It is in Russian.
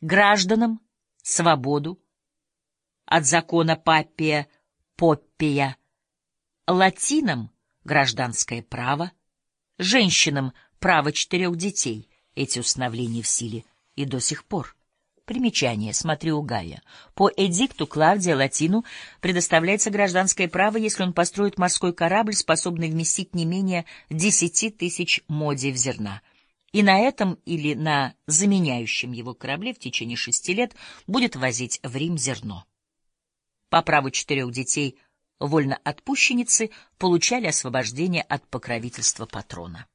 гражданам — свободу, от закона Паппия Поппия, латинам — гражданское право, женщинам — право четырех детей. Эти установления в силе и до сих пор. Примечание, смотри у Гая. По эдикту Клавдия Латину предоставляется гражданское право, если он построит морской корабль, способный вместить не менее десяти тысяч модиев зерна. И на этом или на заменяющем его корабле в течение шести лет будет возить в Рим зерно. По праву четырех детей вольноотпущенницы получали освобождение от покровительства патрона.